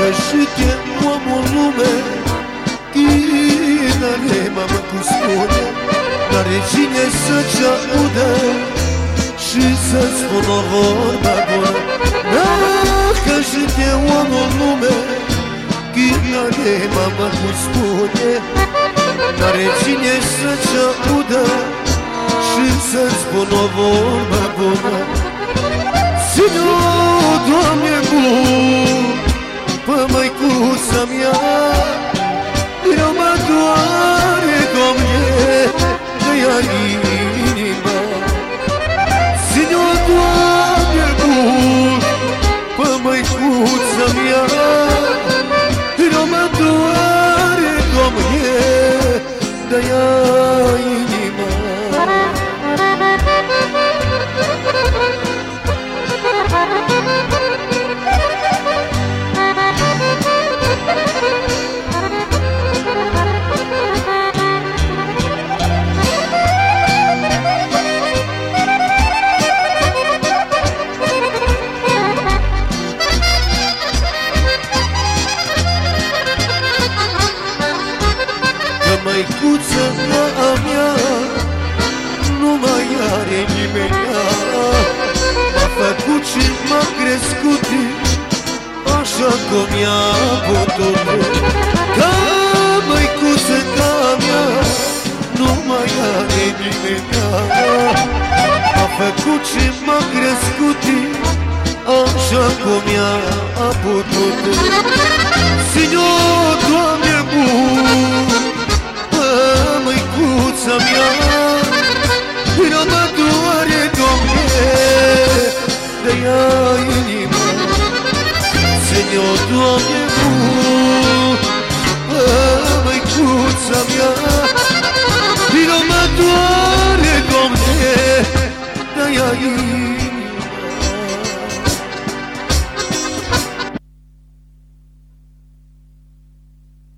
Cășite omul lume Chinare mama cu spune N-are cine să ce audă Și să spună vorba bună lume Chinare mama cu spune N-are cine să ce audă Și să vorba bună Pe măicuța mea Eu mă doare, Doamne De ea inima. Ține-o, Doamne, bun Pe măicuța mea Eu mă doare, Doamne De ea inima măicuță mea a mea Nu mai are nimeni M-a făcut și m-a crescut Așa cum i-a putut Că măicuță ca mea Nu mai are nimeni M-a făcut și m-a crescut Așa cum i-a zamiana Era da doare, Doamne, de ea inima Să ne o, Doamne,